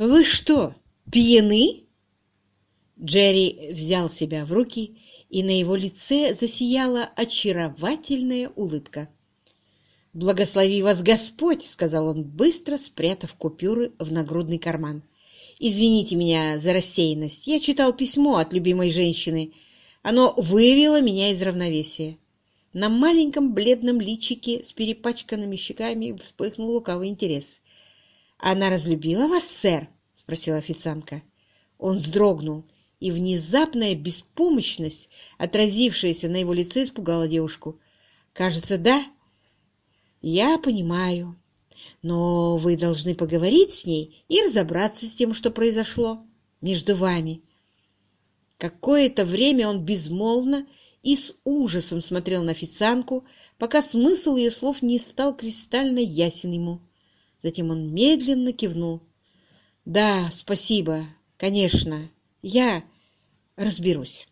«Вы что, пьяны?» Джерри взял себя в руки, и на его лице засияла очаровательная улыбка. «Благослови вас Господь!» — сказал он, быстро спрятав купюры в нагрудный карман. «Извините меня за рассеянность. Я читал письмо от любимой женщины. Оно вывело меня из равновесия». На маленьком бледном личике с перепачканными щеками вспыхнул лукавый интерес. «Она разлюбила вас, сэр?» — спросила официантка. Он вздрогнул, и внезапная беспомощность, отразившаяся на его лице, испугала девушку. «Кажется, да?» «Я понимаю. Но вы должны поговорить с ней и разобраться с тем, что произошло между вами». Какое-то время он безмолвно и с ужасом смотрел на официантку, пока смысл ее слов не стал кристально ясен ему. Затем он медленно кивнул. «Да, спасибо, конечно, я разберусь».